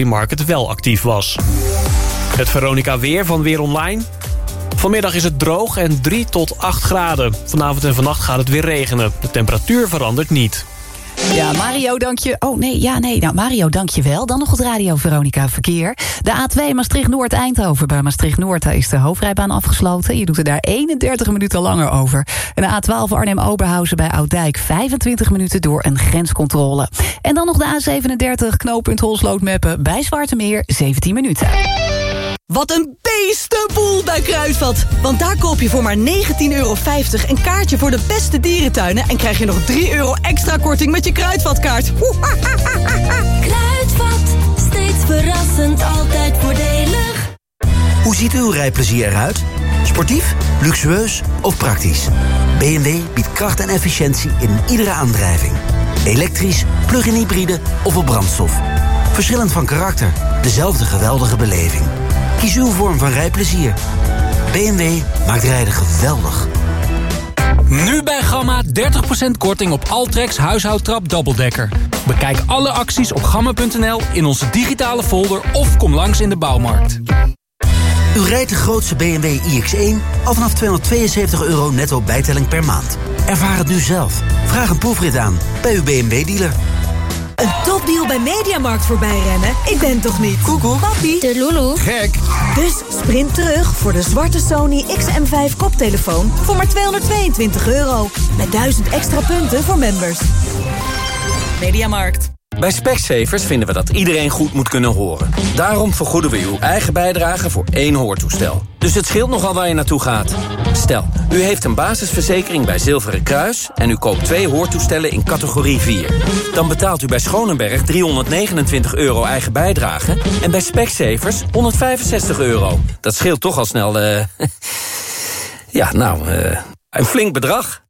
Market wel actief was. Het Veronica Weer van Weer Online. Vanmiddag is het droog en 3 tot 8 graden. Vanavond en vannacht gaat het weer regenen. De temperatuur verandert niet. Ja, Mario, dank je. Oh nee, ja, nee. Nou, Mario, dank je wel. Dan nog het Radio Veronica Verkeer. De A2 Maastricht-Noord-Eindhoven. Bij Maastricht-Noord is de hoofdrijbaan afgesloten. Je doet er daar 31 minuten langer over. En de A12 Arnhem-Oberhausen bij Oudijk. 25 minuten door een grenscontrole. En dan nog de A37 knooppunt Holsloot-Meppen bij Zwartemeer. 17 minuten. Wat een beestenboel bij Kruidvat. Want daar koop je voor maar 19,50 euro een kaartje voor de beste dierentuinen... en krijg je nog 3 euro extra korting met je Kruidvatkaart. Kruidvat, steeds verrassend, altijd voordelig. Hoe ziet uw rijplezier eruit? Sportief, luxueus of praktisch? BMW biedt kracht en efficiëntie in iedere aandrijving. Elektrisch, plug-in hybride of op brandstof. Verschillend van karakter, dezelfde geweldige beleving. Kies uw vorm van rijplezier. BMW maakt rijden geweldig. Nu bij Gamma 30% korting op Altrex huishoudtrap dubbeldekker. Bekijk alle acties op gamma.nl in onze digitale folder of kom langs in de bouwmarkt. U rijdt de grootste BMW iX1 al vanaf 272 euro netto bijtelling per maand. Ervaar het nu zelf. Vraag een proefrit aan bij uw BMW-dealer. Een topdeal bij Mediamarkt voorbij rennen? Ik ben toch niet? Koekoek. Papi. De Lulu. Gek! Dus sprint terug voor de zwarte Sony XM5 koptelefoon voor maar 222 euro. Met 1000 extra punten voor members. Mediamarkt. Bij Specsavers vinden we dat iedereen goed moet kunnen horen. Daarom vergoeden we uw eigen bijdrage voor één hoortoestel. Dus het scheelt nogal waar je naartoe gaat. Stel, u heeft een basisverzekering bij Zilveren Kruis... en u koopt twee hoortoestellen in categorie 4. Dan betaalt u bij Schonenberg 329 euro eigen bijdrage... en bij Specsavers 165 euro. Dat scheelt toch al snel... eh ja, nou, eh een flink bedrag.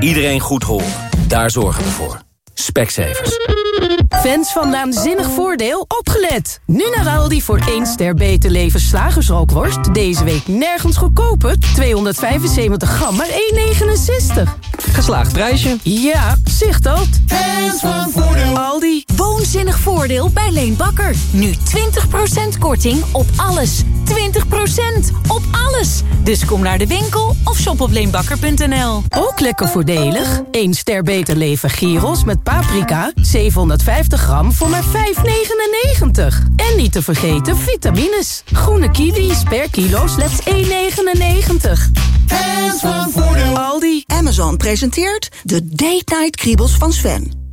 Iedereen goed horen. Daar zorgen we voor. Specsavers. Fans van Naanzinnig Voordeel, opgelet! Nu naar Aldi voor 1 ster beter leven slagersrookworst. Deze week nergens goedkoper. 275 gram, maar 1,69. Geslaagd prijsje. Ja, zicht dat. Fans van Voordeel. Aldi. Woonzinnig voordeel bij Leen Bakker. Nu 20% korting op alles. 20% op alles. Dus kom naar de winkel of shop op leenbakker.nl. Ook lekker voordelig. 1 ster beter leven gyros met paprika. 750 gram voor maar 5,99. En niet te vergeten vitamines. Groene kiwis per kilo slechts 1,99. Fans van. Aldi. Amazon presenteert de Date Night Kriebels van Sven.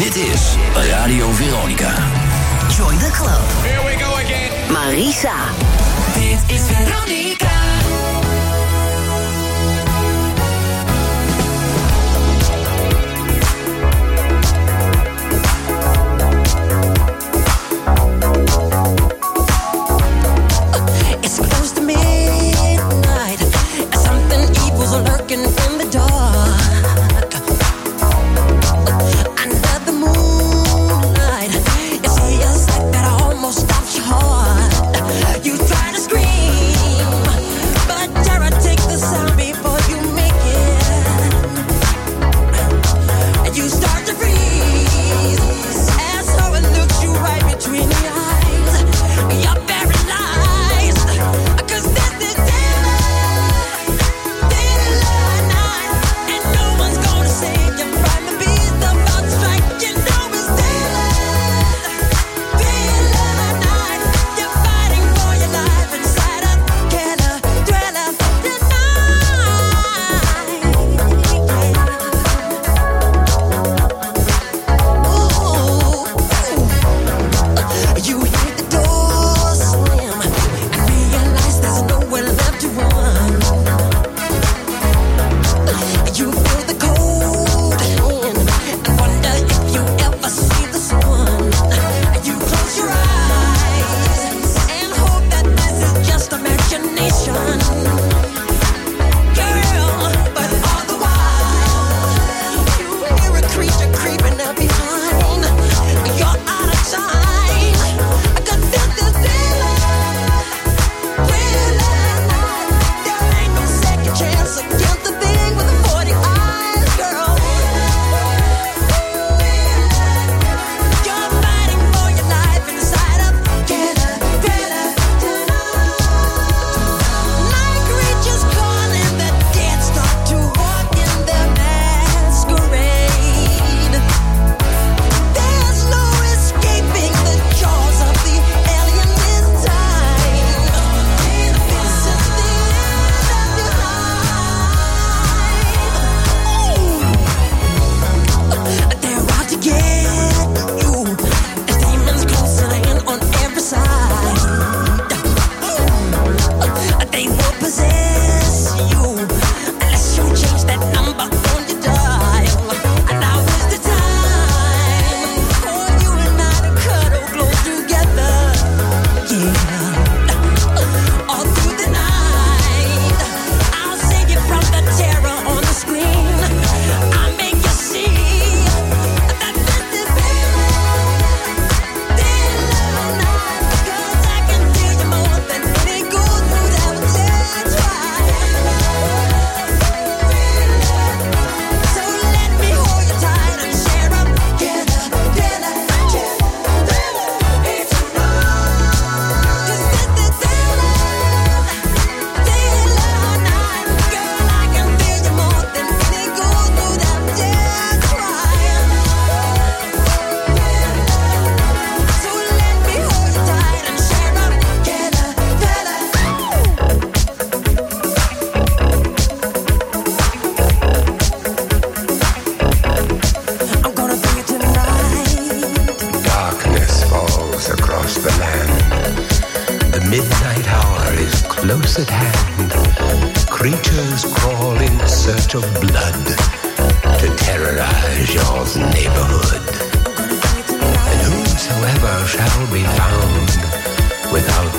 Dit is Radio Veronica. Join the club. Here we go again. Marisa. Dit is Veronica.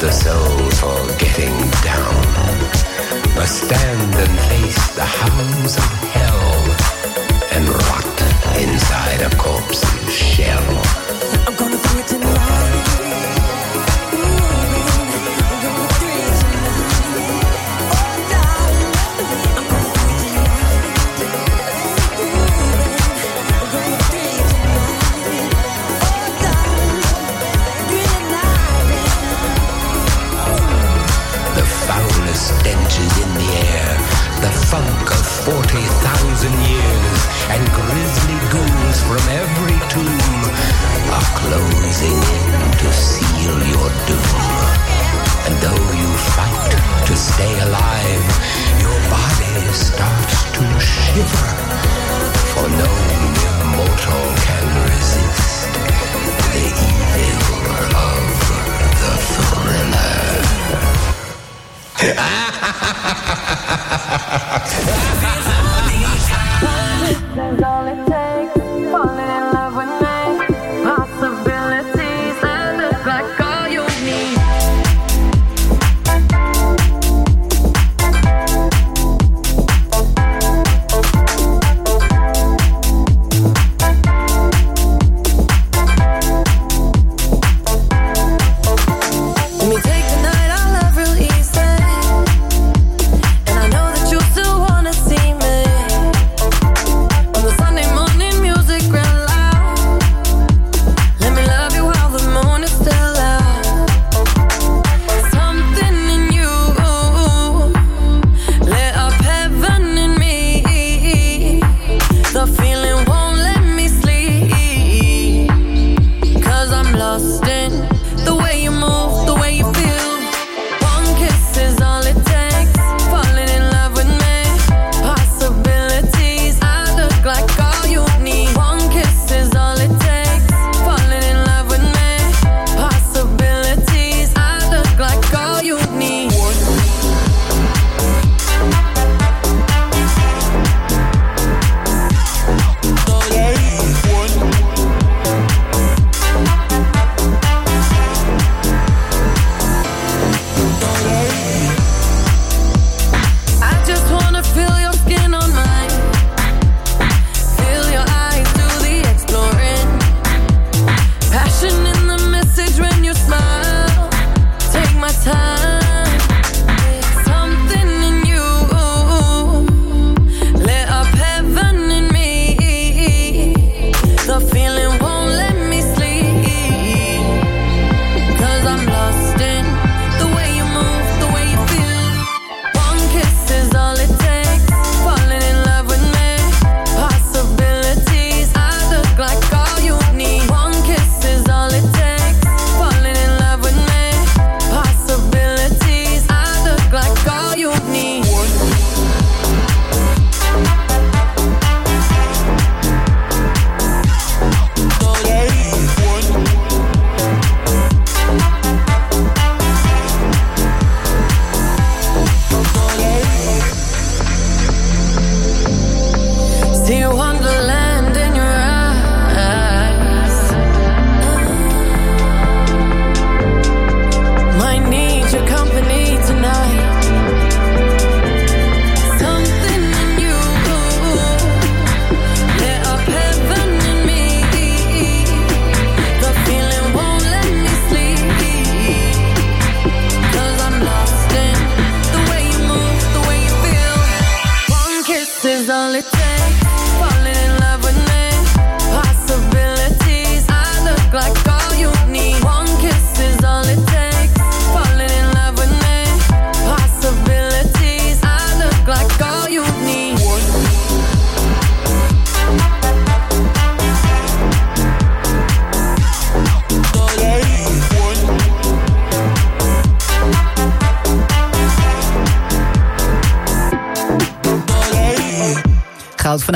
the soul for getting down. Must stand and face the hounds of hell and rot inside a corpse's shell.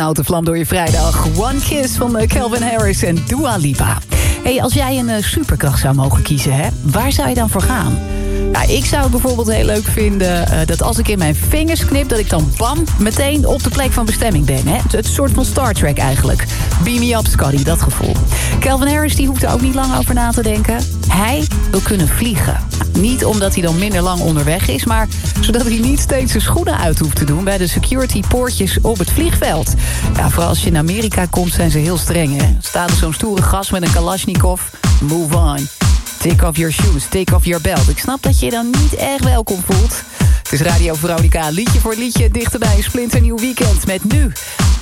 houdt de vlam door je vrijdag. One Kiss van eh, Calvin Harris en Dua Lipa. hey, als jij een eh, superkracht zou mogen kiezen, hè, waar zou je dan voor gaan? Nou, ik zou het bijvoorbeeld heel leuk vinden eh, dat als ik in mijn vingers knip... dat ik dan bam, meteen op de plek van bestemming ben. Hè? Het, het soort van Star Trek eigenlijk. Beam me up, Scotty, dat gevoel. Calvin Harris die hoeft er ook niet lang over na te denken. Hij wil kunnen vliegen. Niet omdat hij dan minder lang onderweg is... maar zodat hij niet steeds zijn schoenen uit hoeft te doen... bij de security poortjes op het vliegveld. Ja, vooral als je in Amerika komt zijn ze heel streng, hè? Staat er zo'n stoere gast met een kalasjnikov... Move on. Take off your shoes, take off your belt. Ik snap dat je je dan niet erg welkom voelt. Het is Radio Veronica, liedje voor liedje... dichterbij een splinternieuw Weekend met nu...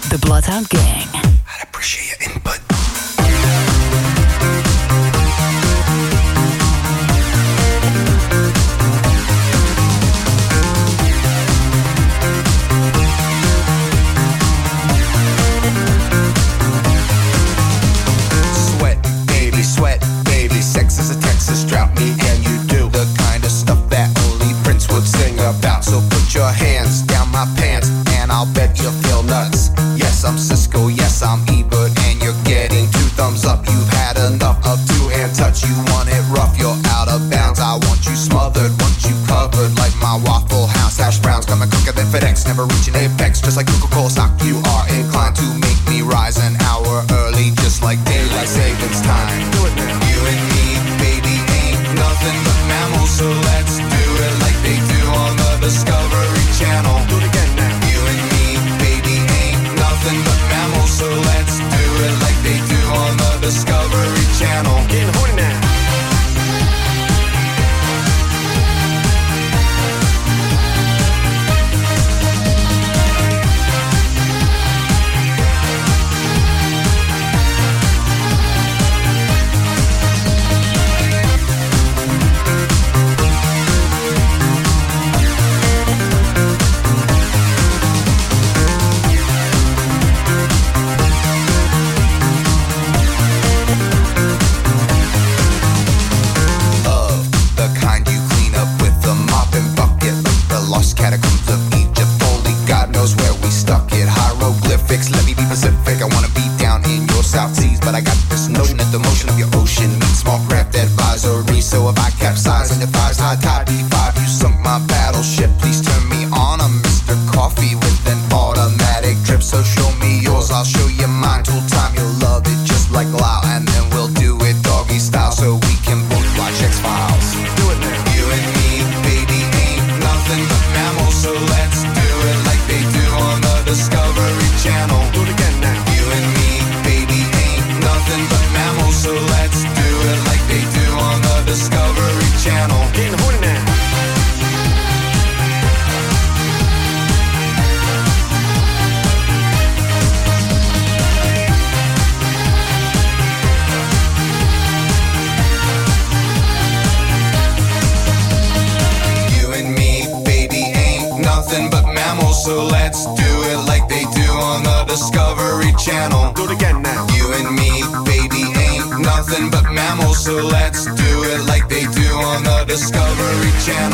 The Bloodhound Gang. Do it now. Channel.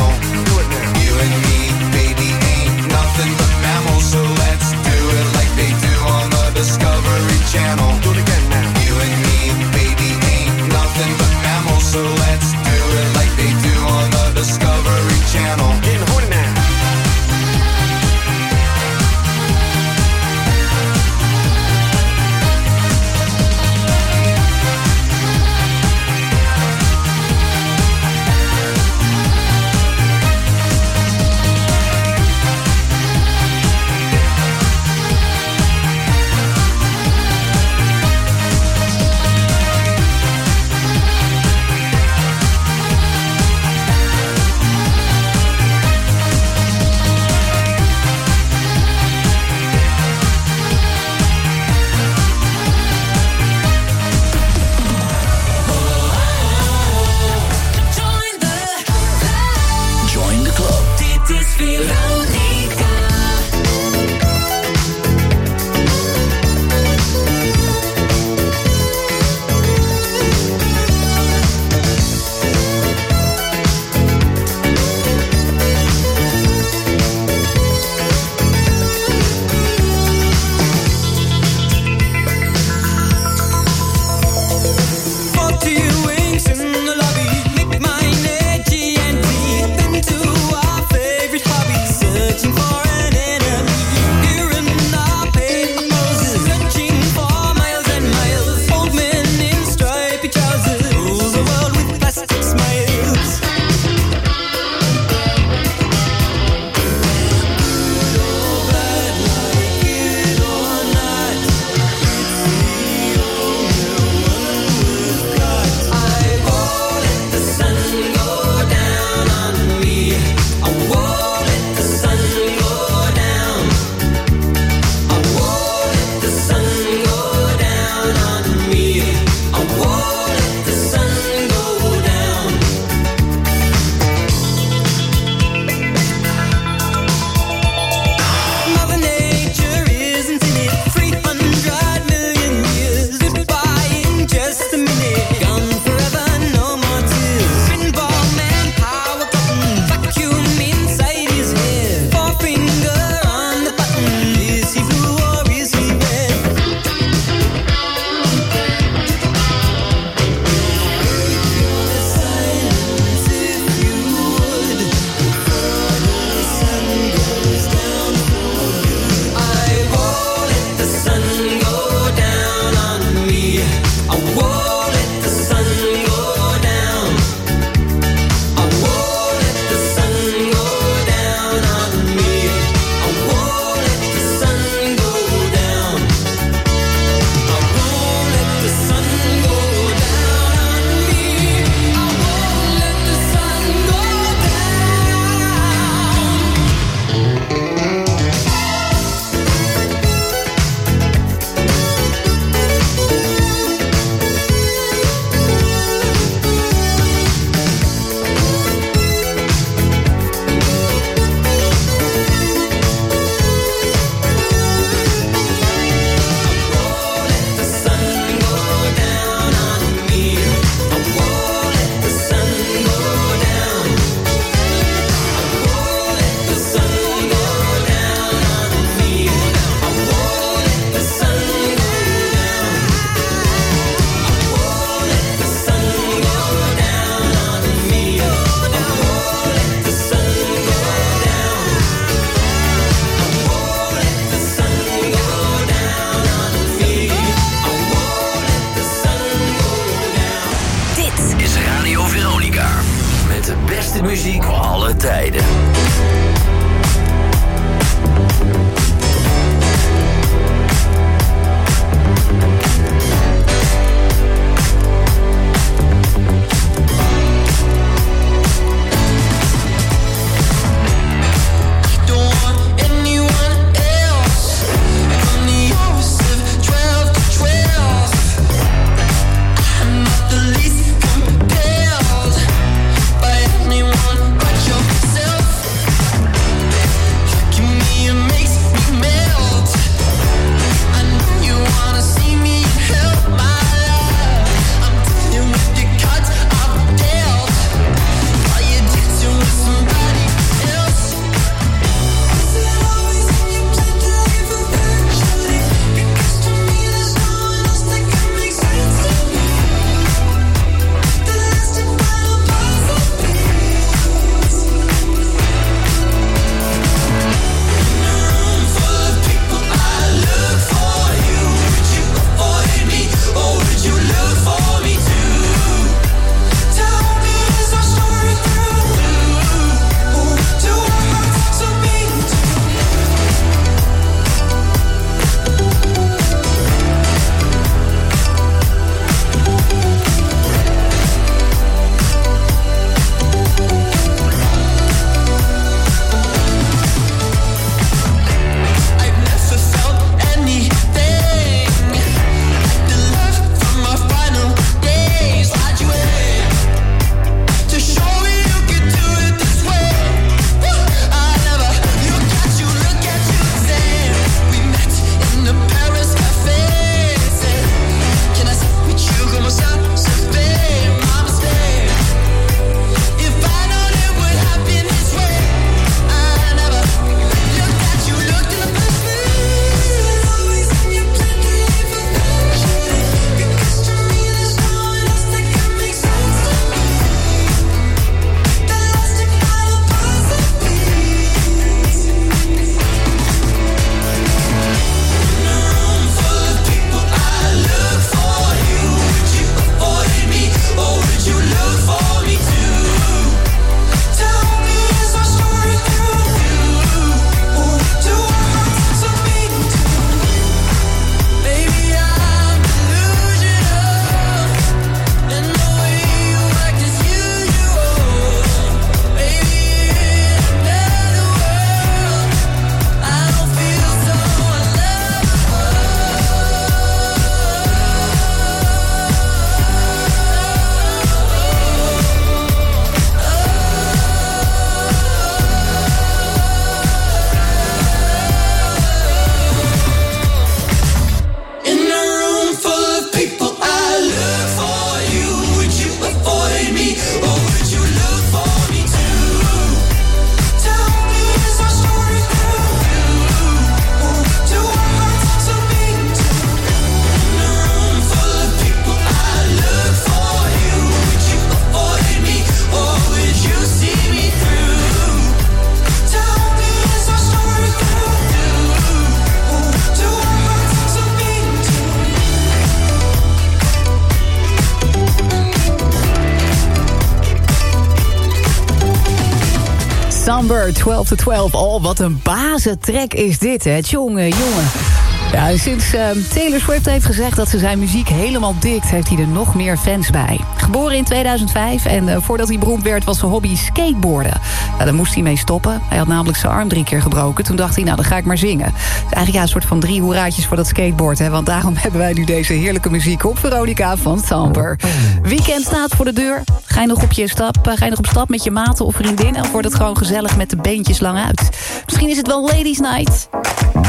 Number 12 to 12. Oh, wat een bazentrek is dit, hè? Jongen, jongen. Sinds uh, Taylor Swift heeft gezegd dat ze zijn muziek helemaal dikt... heeft hij er nog meer fans bij. Geboren in 2005 en uh, voordat hij beroemd werd was zijn hobby skateboarden. Ja, daar moest hij mee stoppen. Hij had namelijk zijn arm drie keer gebroken. Toen dacht hij, nou, dan ga ik maar zingen. Dus eigenlijk ja, een soort van drie hoeraatjes voor dat skateboard. Hè? Want daarom hebben wij nu deze heerlijke muziek op Veronica van Samper. Weekend staat voor de deur. Ga je nog op, je stap, uh, ga je nog op stap met je maten of vriendinnen... of wordt het gewoon gezellig met de beentjes lang uit? Misschien is het wel Ladies Night. Mm.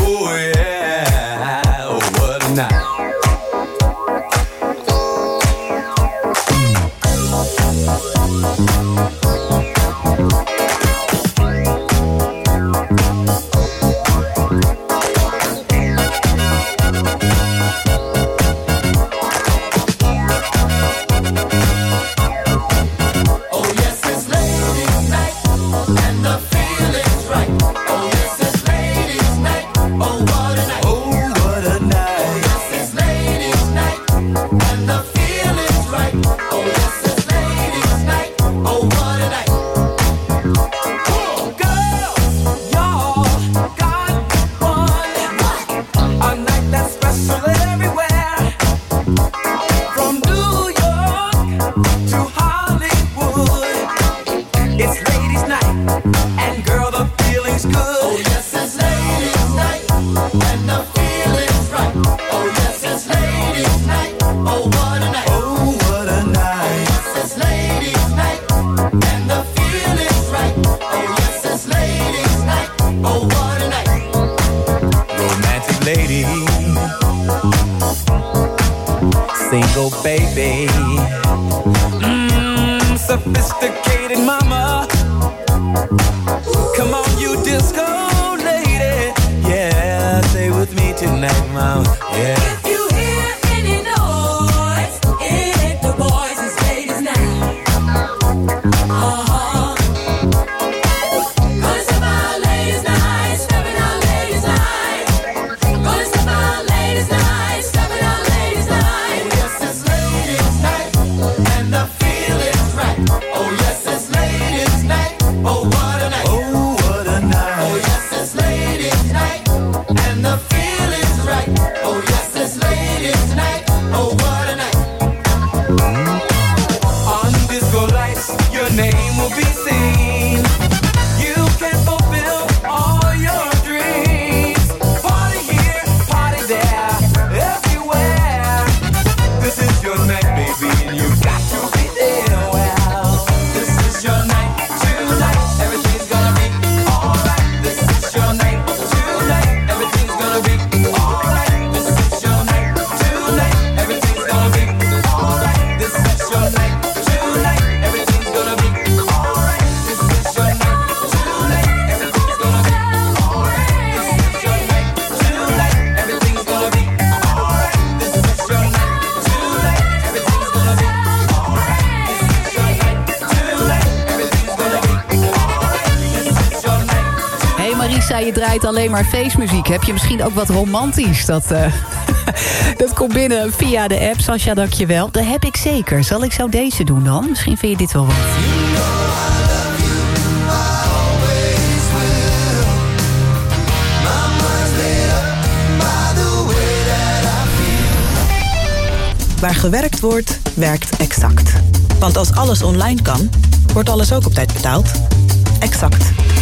oh right. Oh, yes, it's alleen maar feestmuziek. Heb je misschien ook wat romantisch? Dat, eh, dat komt binnen via de app. Sascha, dankjewel. Dat heb ik zeker. Zal ik zo deze doen dan? Misschien vind je dit wel wat. Waar gewerkt wordt, werkt Exact. Want als alles online kan, wordt alles ook op tijd betaald. Exact.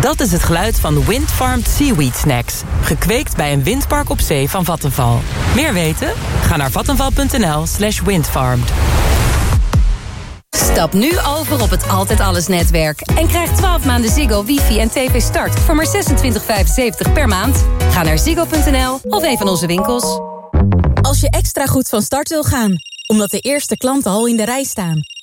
Dat is het geluid van Windfarmed Seaweed Snacks. Gekweekt bij een windpark op zee van Vattenval. Meer weten? Ga naar vattenval.nl slash windfarmed. Stap nu over op het Altijd Alles netwerk. En krijg 12 maanden Ziggo, wifi en tv start voor maar 26,75 per maand. Ga naar ziggo.nl of een van onze winkels. Als je extra goed van start wil gaan, omdat de eerste klanten al in de rij staan...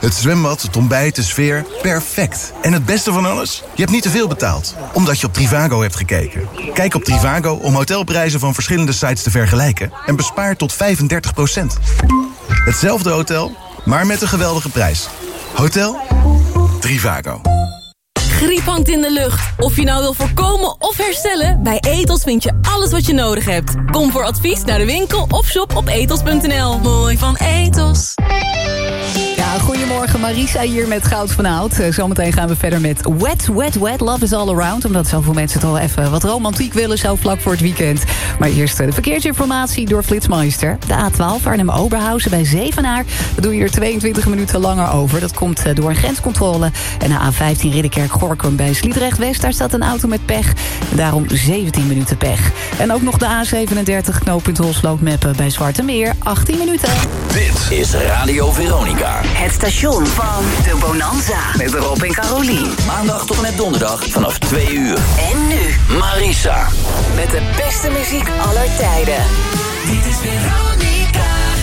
Het zwembad, het ontbijt, de sfeer, perfect. En het beste van alles? Je hebt niet te veel betaald, omdat je op Trivago hebt gekeken. Kijk op Trivago om hotelprijzen van verschillende sites te vergelijken... en bespaar tot 35% Hetzelfde hotel, maar met een geweldige prijs. Hotel Trivago. Griep hangt in de lucht. Of je nou wil voorkomen of herstellen, bij Etos vind je alles wat je nodig hebt. Kom voor advies naar de winkel of shop op etos.nl. Mooi van Etos. Goedemorgen. Marisa hier met Goud van Oud. Eh, Zometeen gaan we verder met Wet, Wet, Wet. Love is all around. Omdat zoveel mensen het al even wat romantiek willen... zo vlak voor het weekend. Maar eerst eh, de verkeersinformatie door Flitsmeister. De A12 Arnhem-Oberhausen bij Zevenaar. Dat doe je er 22 minuten langer over. Dat komt eh, door een grenscontrole. En de A15 Ridderkerk-Gorkum bij Sliedrecht-West. Daar staat een auto met pech. Daarom 17 minuten pech. En ook nog de A37 knooppunt Holsloot-Meppen bij Zwarte Meer. 18 minuten. Dit is Radio Veronica. Het station van de Bonanza. Met Rob en Carolien. Maandag tot en met donderdag vanaf 2 uur. En nu Marisa. met de beste muziek aller tijden. Dit is Veronica.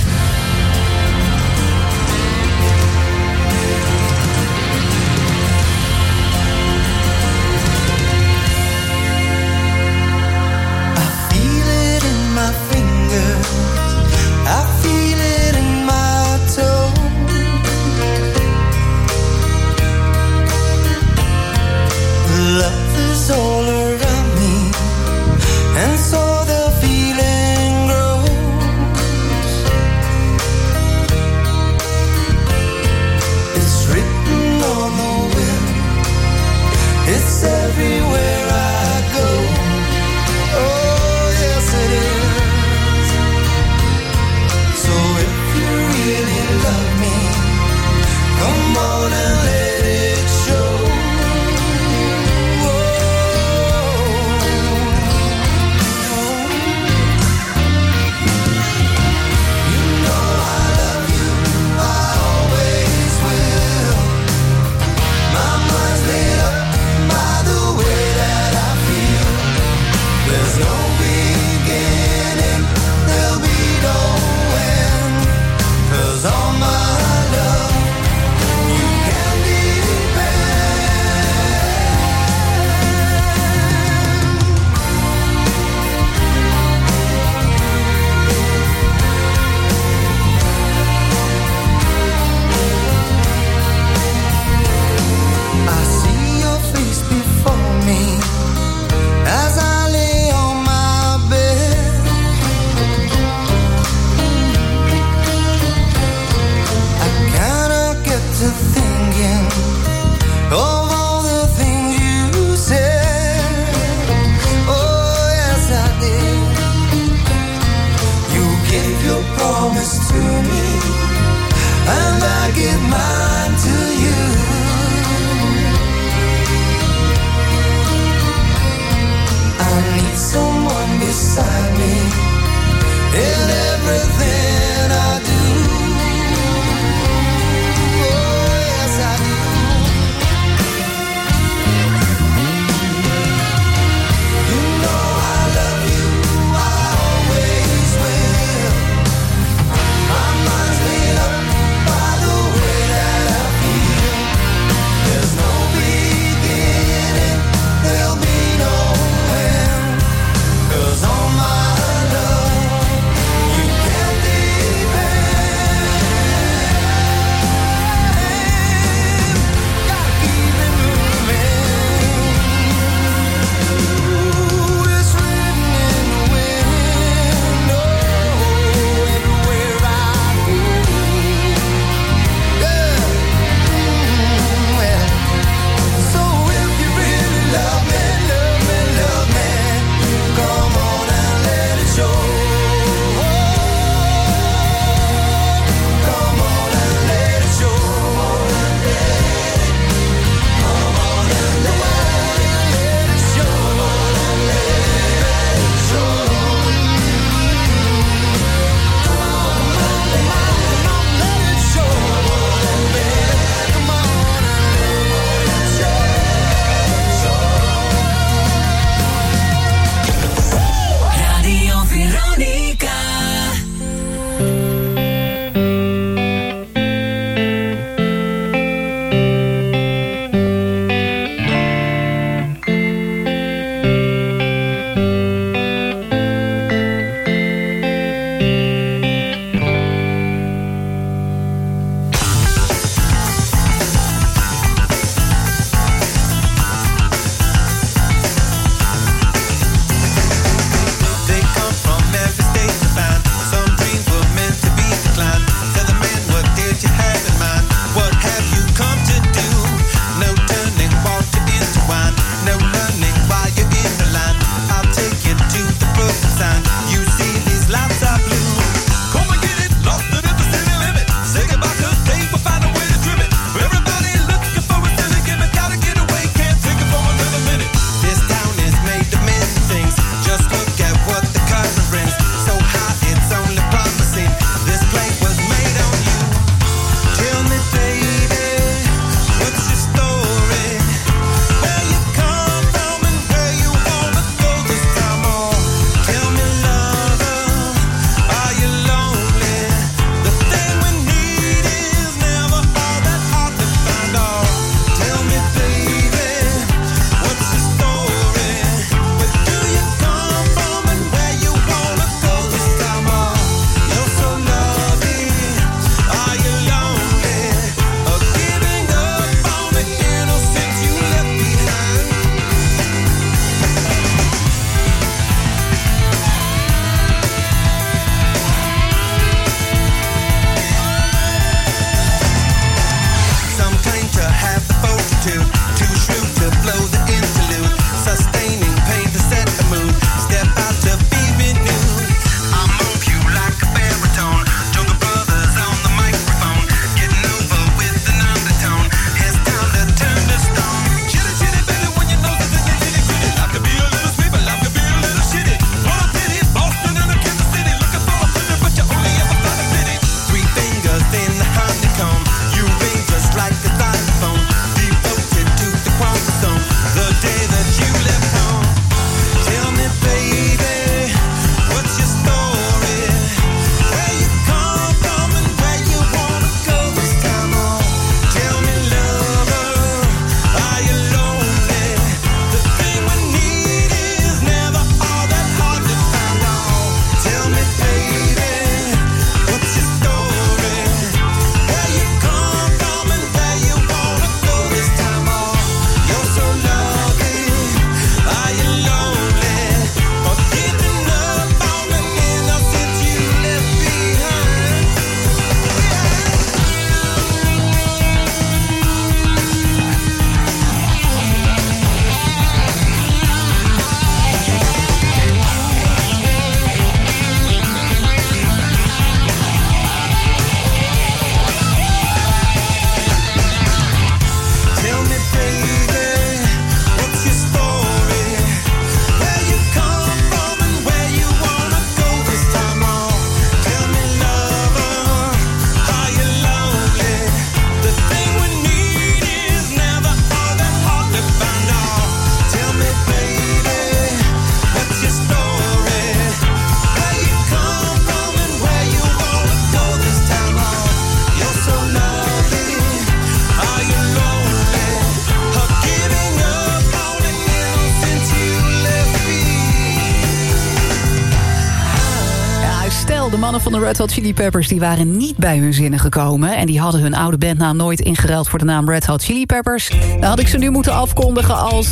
Red Hot Chili Peppers die waren niet bij hun zinnen gekomen... en die hadden hun oude bandnaam nooit ingeruild voor de naam Red Hot Chili Peppers. Dan had ik ze nu moeten afkondigen als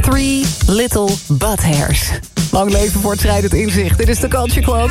Three Little Butthairs. Lang leven voor het schrijdend inzicht. Dit is de Culture Club.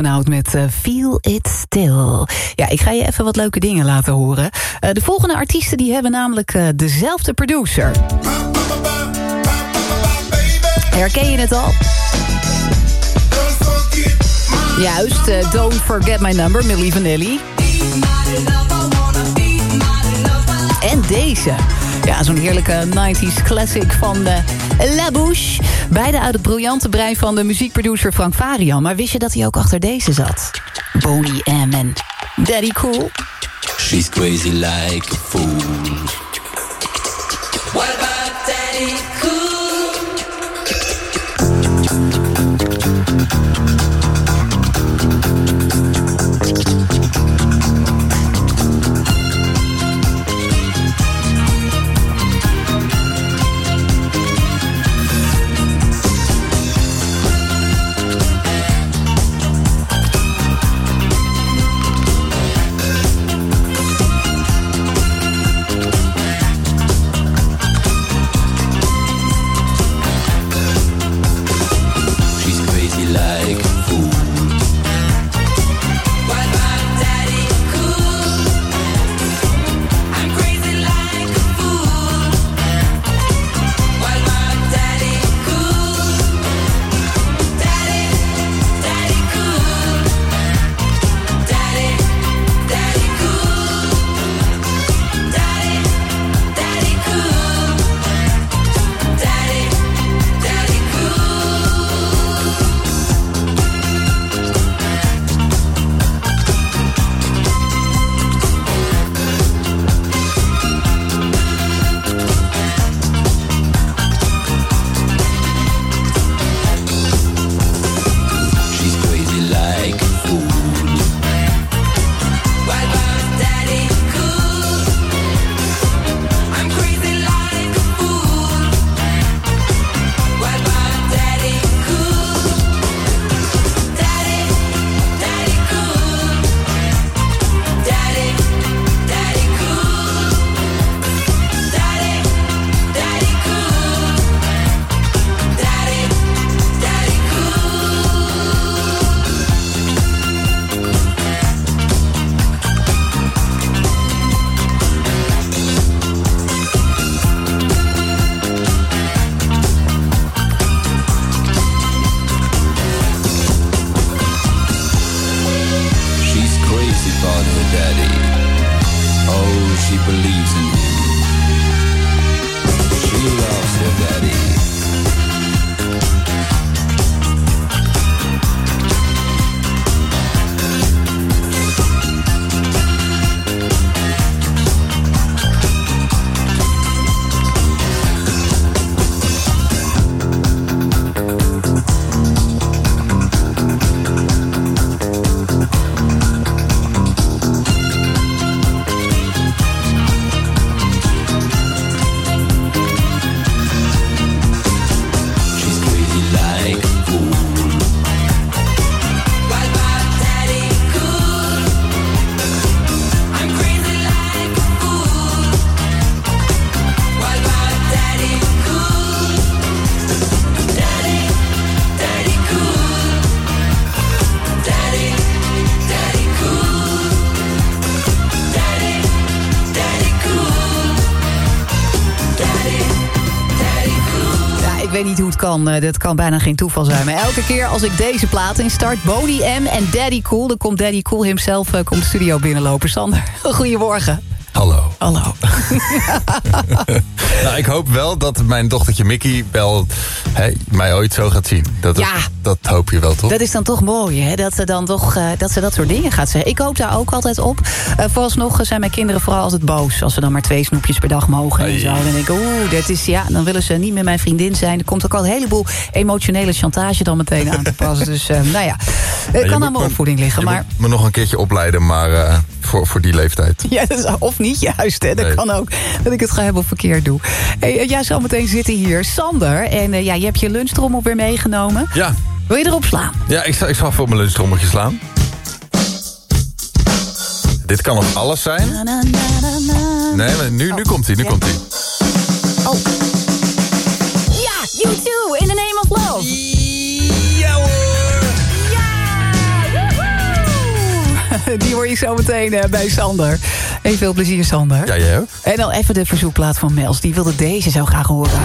Goud vanavond met eh, Feel It Still. Ja, ik ga je even wat leuke dingen laten horen. Eh, de volgende artiesten die hebben namelijk eh, dezelfde producer. Herken je het al? Juist, Don't Forget My Number, Milli Vanilli. En deze. Ja, zo'n heerlijke 90s classic van de La Bouche. Beide uit het briljante brein van de muziekproducer Frank Varian. Maar wist je dat hij ook achter deze zat? Boney M en Daddy Cool. She's crazy like a fool. Kan. Eh, Dat kan bijna geen toeval zijn. Maar elke keer als ik deze plaat instart, Boney M en Daddy Cool... dan komt Daddy Cool himself eh, komt de studio binnenlopen. Sander, goedemorgen. Hallo. Hallo. nou, ik hoop wel dat mijn dochtertje Mickey wel hè, mij ooit zo gaat zien. Dat, Ja. dat hoop je wel, toch? Dat is dan toch mooi, hè? Dat ze dan toch eh, dat, ze dat soort dingen gaat zeggen. Ik hoop daar ook altijd op. Eh, vooralsnog zijn mijn kinderen vooral altijd boos... als ze dan maar twee snoepjes per dag mogen en zo. Dan denk ik, oeh, dat is, ja, dan willen ze niet meer mijn vriendin zijn. Er komt ook al een heleboel emotionele chantage dan meteen aan te passen. Dus, eh, nou ja, het je kan aan mijn opvoeding liggen. Maar me nog een keertje opleiden, maar voor, voor die leeftijd. Ja, dat is, of niet juist, Dat Nee. kan ook. Dat ik het ga hebben verkeerd doe. Hey, eh, ja, zometeen zitten hier Sander. En eh, ja, je hebt je lunchtrommel weer meegenomen. Ja. Wil je erop slaan? Ja, ik zal, ik zal op mijn lunchtrommeltje slaan. Dit kan nog alles zijn. Nee, maar nu, nu komt hij, nu komt hij. Die hoor je zo meteen eh, bij Sander. Heel veel plezier, Sander. Ja, jij ook. En dan even de verzoekplaat van Mels. Die wilde deze zo graag horen.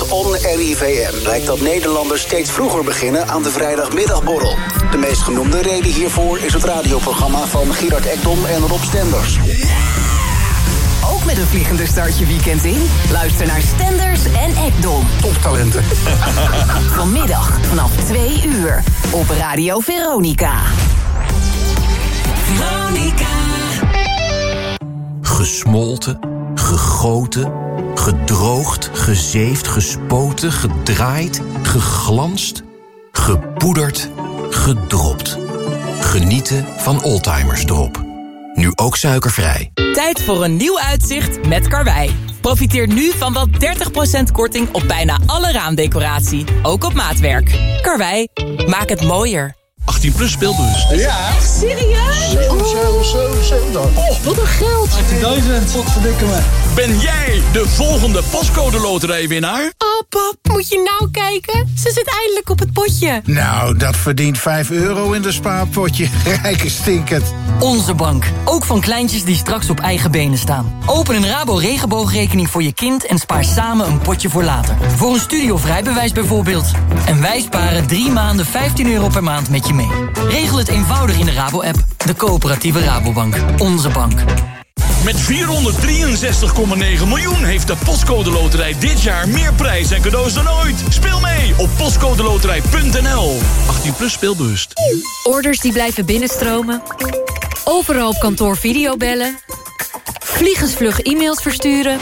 het ON-RIVM blijkt dat Nederlanders steeds vroeger beginnen aan de vrijdagmiddagborrel. De meest genoemde reden hiervoor is het radioprogramma van Gerard Ekdom en Rob Stenders. Ook met een vliegende startje weekend in? Luister naar Stenders en Ekdom. Toptalenten. Vanmiddag vanaf 2 uur op Radio Veronica. Veronica. Gesmolten, gegoten gedroogd, gezeefd, gespoten, gedraaid, geglanst, gepoederd, gedropt. Genieten van Oldtimers Drop. Nu ook suikervrij. Tijd voor een nieuw uitzicht met Karwei. Profiteer nu van wel 30% korting op bijna alle raamdecoratie. Ook op maatwerk. Karwei, maak het mooier. 18 plus speelbus. Ja. Echt serieus? 7, 7, 7, 7. Oh, wat een geld. 18.000. Wat verdikke me. Ben jij de volgende pascode loterijwinnaar? Oh pap, moet je nou kijken? Ze zit eindelijk op het potje. Nou, dat verdient 5 euro in de spaarpotje. Rijke stinkend. Onze bank. Ook van kleintjes die straks op eigen benen staan. Open een Rabo regenboogrekening voor je kind en spaar samen een potje voor later. Voor een studie of rijbewijs bijvoorbeeld. En wij sparen drie maanden 15 euro per maand met je mee. Regel het eenvoudig in de Rabo-app. De coöperatieve Rabobank. Onze bank. Met 463,9 miljoen heeft de Postcode Loterij dit jaar meer prijs en cadeaus dan ooit. Speel mee op postcodeloterij.nl. 18 plus speelbewust. Orders die blijven binnenstromen. Overal op kantoor videobellen. Vliegensvlug e-mails versturen.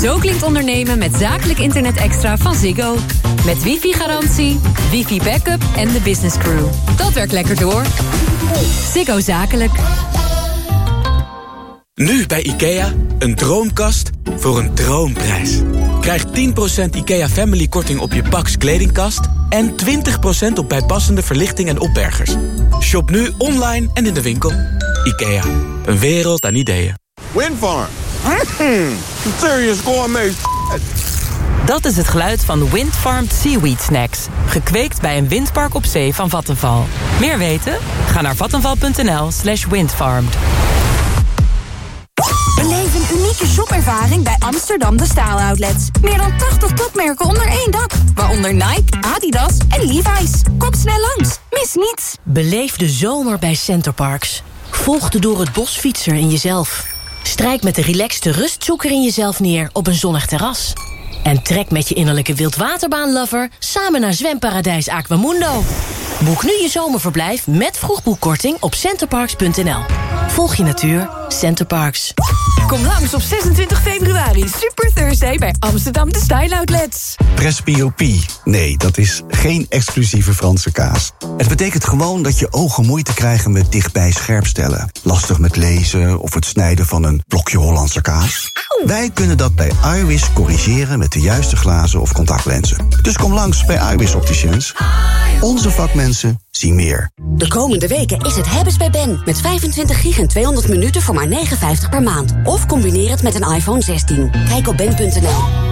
Zo klinkt ondernemen met zakelijk internet extra van Ziggo. Met wifi-garantie, wifi-backup en de business crew. Dat werkt lekker door. Ziggo Zakelijk. Nu bij IKEA, een droomkast voor een droomprijs. Krijg 10% IKEA Family korting op je Pax kledingkast... en 20% op bijpassende verlichting en opbergers. Shop nu online en in de winkel. IKEA, een wereld aan ideeën. Windfarm. Mm, serious gourmet. Dat is het geluid van Windfarmed Seaweed Snacks. Gekweekt bij een windpark op zee van Vattenval. Meer weten? Ga naar vattenval.nl slash windfarmed. Beleef een unieke shopervaring bij Amsterdam De Staal Outlets. Meer dan 80 topmerken onder één dak. Waaronder Nike, Adidas en Levi's. Kom snel langs. Mis niets. Beleef de zomer bij Centerparks. Volg de door het bos fietser in jezelf. Strijk met de relaxte rustzoeker in jezelf neer op een zonnig terras. En trek met je innerlijke wildwaterbaanlover samen naar zwemparadijs Aquamundo. Boek nu je zomerverblijf met vroegboekkorting op centerparks.nl. Volg je natuur, Centerparks. Kom langs op 26 februari. Super Thursday bij Amsterdam De Style Outlets. Presbyopie. Nee, dat is geen exclusieve Franse kaas. Het betekent gewoon dat je ogen moeite krijgen met dichtbij scherpstellen. Lastig met lezen of het snijden van een blokje Hollandse kaas. Wij kunnen dat bij iWis corrigeren met de juiste glazen of contactlenzen. Dus kom langs bij iWis Opticians. Onze vakmensen zien meer. De komende weken is het hebben's bij Ben. Met 25 gig en 200 minuten voor maar 59 per maand. Of combineer het met een iPhone 16. Kijk op ben.nl.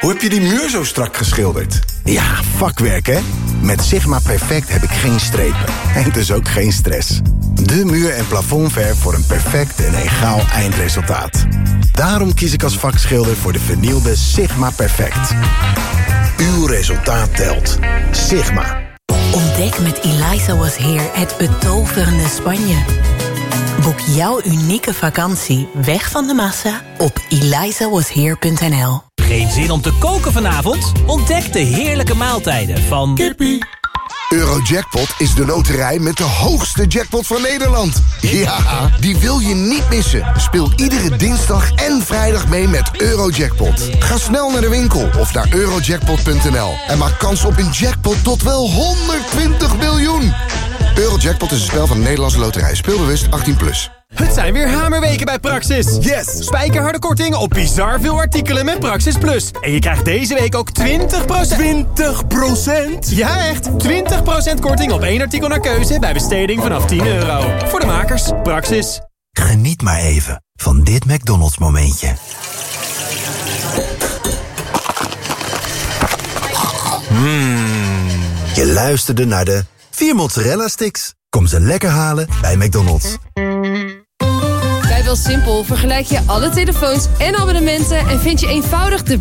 hoe heb je die muur zo strak geschilderd? Ja, vakwerk hè? Met Sigma Perfect heb ik geen strepen. En dus ook geen stress. De muur- en plafondverf voor een perfect en egaal eindresultaat. Daarom kies ik als vakschilder voor de vernielde Sigma Perfect. Uw resultaat telt. Sigma. Ontdek met Eliza Was Here het betoverende Spanje. Boek jouw unieke vakantie weg van de massa op elizawasheer.nl. Geen zin om te koken vanavond? Ontdek de heerlijke maaltijden van... Kippie. Eurojackpot is de loterij met de hoogste jackpot van Nederland. Ja, die wil je niet missen. Speel iedere dinsdag en vrijdag mee met Eurojackpot. Ga snel naar de winkel of naar eurojackpot.nl en maak kans op een jackpot tot wel 120 miljoen. Eurojackpot is een spel van de Nederlandse loterij. Speelbewust 18+. Plus. Het zijn weer hamerweken bij Praxis. Yes! Spijkerharde korting op bizar veel artikelen met Praxis Plus. En je krijgt deze week ook 20%... 20%? Ja, echt! 20% korting op één artikel naar keuze bij besteding vanaf 10 euro. Voor de makers, Praxis. Geniet maar even van dit McDonald's momentje. Je luisterde naar de 4 mozzarella sticks. Kom ze lekker halen bij McDonald's. Bij BelSimpel vergelijk je alle telefoons en abonnementen... en vind je eenvoudig de